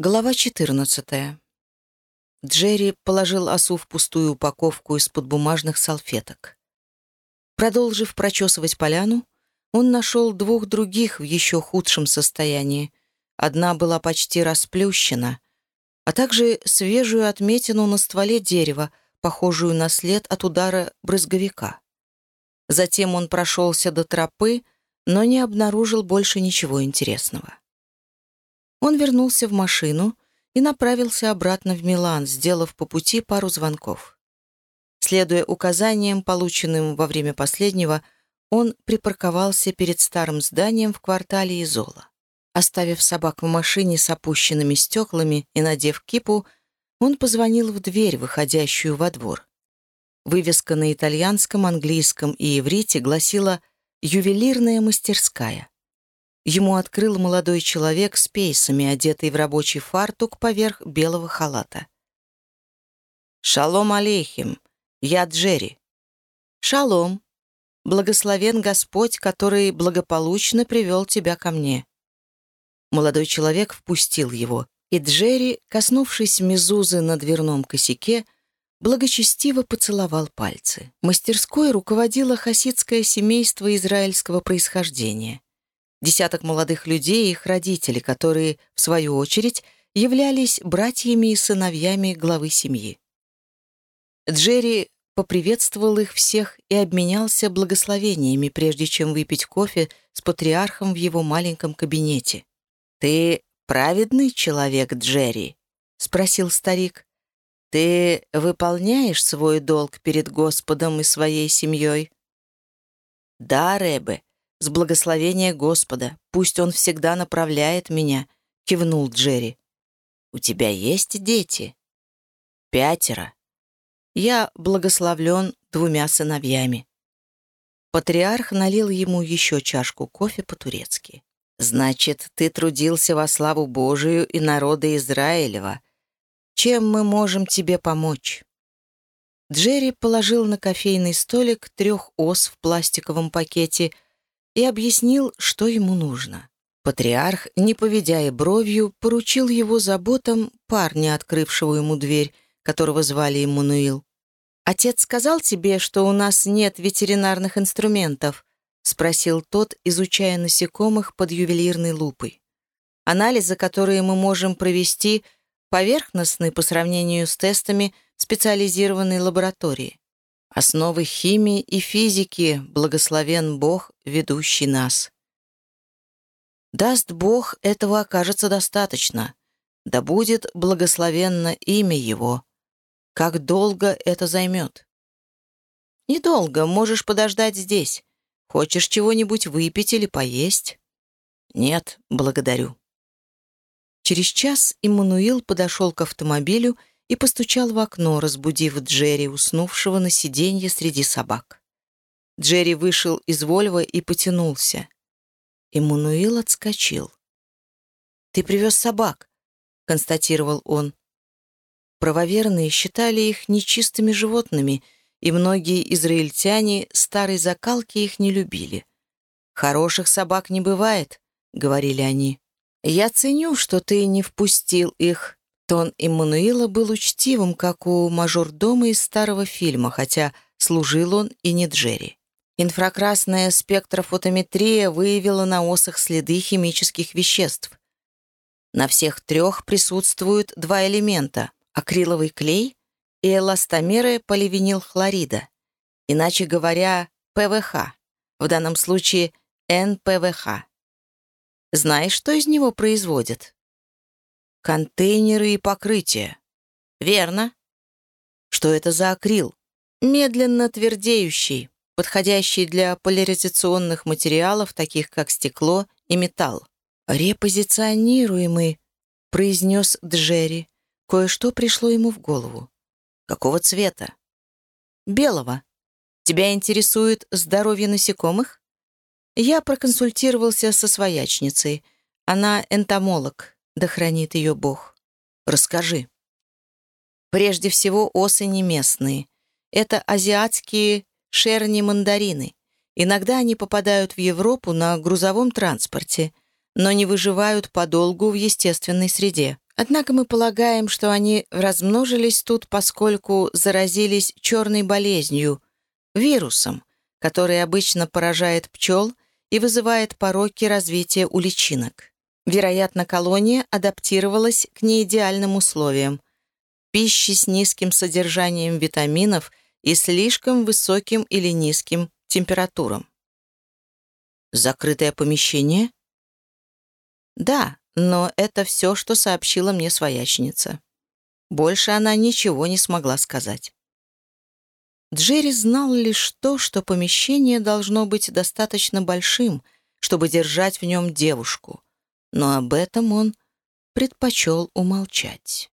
Глава 14. Джерри положил осу в пустую упаковку из-под бумажных салфеток. Продолжив прочесывать поляну, он нашел двух других в еще худшем состоянии. Одна была почти расплющена, а также свежую отметину на стволе дерева, похожую на след от удара брызговика. Затем он прошелся до тропы, но не обнаружил больше ничего интересного. Он вернулся в машину и направился обратно в Милан, сделав по пути пару звонков. Следуя указаниям, полученным во время последнего, он припарковался перед старым зданием в квартале Изола. Оставив собак в машине с опущенными стеклами и надев кипу, он позвонил в дверь, выходящую во двор. Вывеска на итальянском, английском и иврите гласила «Ювелирная мастерская». Ему открыл молодой человек с пейсами, одетый в рабочий фартук поверх белого халата. «Шалом алейхим, я Джерри». «Шалом. Благословен Господь, который благополучно привел тебя ко мне». Молодой человек впустил его, и Джерри, коснувшись мезузы на дверном косяке, благочестиво поцеловал пальцы. Мастерской руководило хасидское семейство израильского происхождения десяток молодых людей и их родители, которые, в свою очередь, являлись братьями и сыновьями главы семьи. Джерри поприветствовал их всех и обменялся благословениями, прежде чем выпить кофе с патриархом в его маленьком кабинете. «Ты праведный человек, Джерри?» — спросил старик. «Ты выполняешь свой долг перед Господом и своей семьей?» «Да, Рэбе», с благословения Господа. Пусть Он всегда направляет меня», — кивнул Джерри. «У тебя есть дети?» «Пятеро. Я благословлен двумя сыновьями». Патриарх налил ему еще чашку кофе по-турецки. «Значит, ты трудился во славу Божию и народа Израилева. Чем мы можем тебе помочь?» Джерри положил на кофейный столик трех ос в пластиковом пакете — и объяснил, что ему нужно. Патриарх, не поведя и бровью, поручил его заботам парня, открывшего ему дверь, которого звали Иммануил. «Отец сказал тебе, что у нас нет ветеринарных инструментов?» — спросил тот, изучая насекомых под ювелирной лупой. «Анализы, которые мы можем провести, поверхностны по сравнению с тестами специализированной лаборатории. Основы химии и физики, благословен Бог, ведущий нас. Даст Бог, этого окажется достаточно. Да будет благословенно имя Его. Как долго это займет? Недолго, можешь подождать здесь. Хочешь чего-нибудь выпить или поесть? Нет, благодарю. Через час Иммануил подошел к автомобилю постучал в окно, разбудив Джерри, уснувшего на сиденье среди собак. Джерри вышел из Вольва и потянулся. Эммануил отскочил. «Ты привез собак», — констатировал он. Правоверные считали их нечистыми животными, и многие израильтяне старой закалки их не любили. «Хороших собак не бывает», — говорили они. «Я ценю, что ты не впустил их», Тон Иммануила был учтивым, как у мажордома из старого фильма, хотя служил он и не Джерри. Инфракрасная спектрофотометрия выявила на осах следы химических веществ. На всех трех присутствуют два элемента — акриловый клей и эластомеры поливинилхлорида, иначе говоря, ПВХ, в данном случае НПВХ. Знаешь, что из него производят? Контейнеры и покрытия. Верно. Что это за акрил? Медленно твердеющий, подходящий для поляризационных материалов, таких как стекло и металл. «Репозиционируемый», — произнес Джерри. Кое-что пришло ему в голову. «Какого цвета?» «Белого. Тебя интересует здоровье насекомых?» Я проконсультировался со своячницей. Она энтомолог да хранит ее Бог. Расскажи. Прежде всего, осы не местные. Это азиатские шерни-мандарины. Иногда они попадают в Европу на грузовом транспорте, но не выживают подолгу в естественной среде. Однако мы полагаем, что они размножились тут, поскольку заразились черной болезнью, вирусом, который обычно поражает пчел и вызывает пороки развития у личинок. Вероятно, колония адаптировалась к неидеальным условиям. Пищи с низким содержанием витаминов и слишком высоким или низким температурам. Закрытое помещение? Да, но это все, что сообщила мне своячница. Больше она ничего не смогла сказать. Джерри знал лишь то, что помещение должно быть достаточно большим, чтобы держать в нем девушку, но об этом он предпочел умолчать.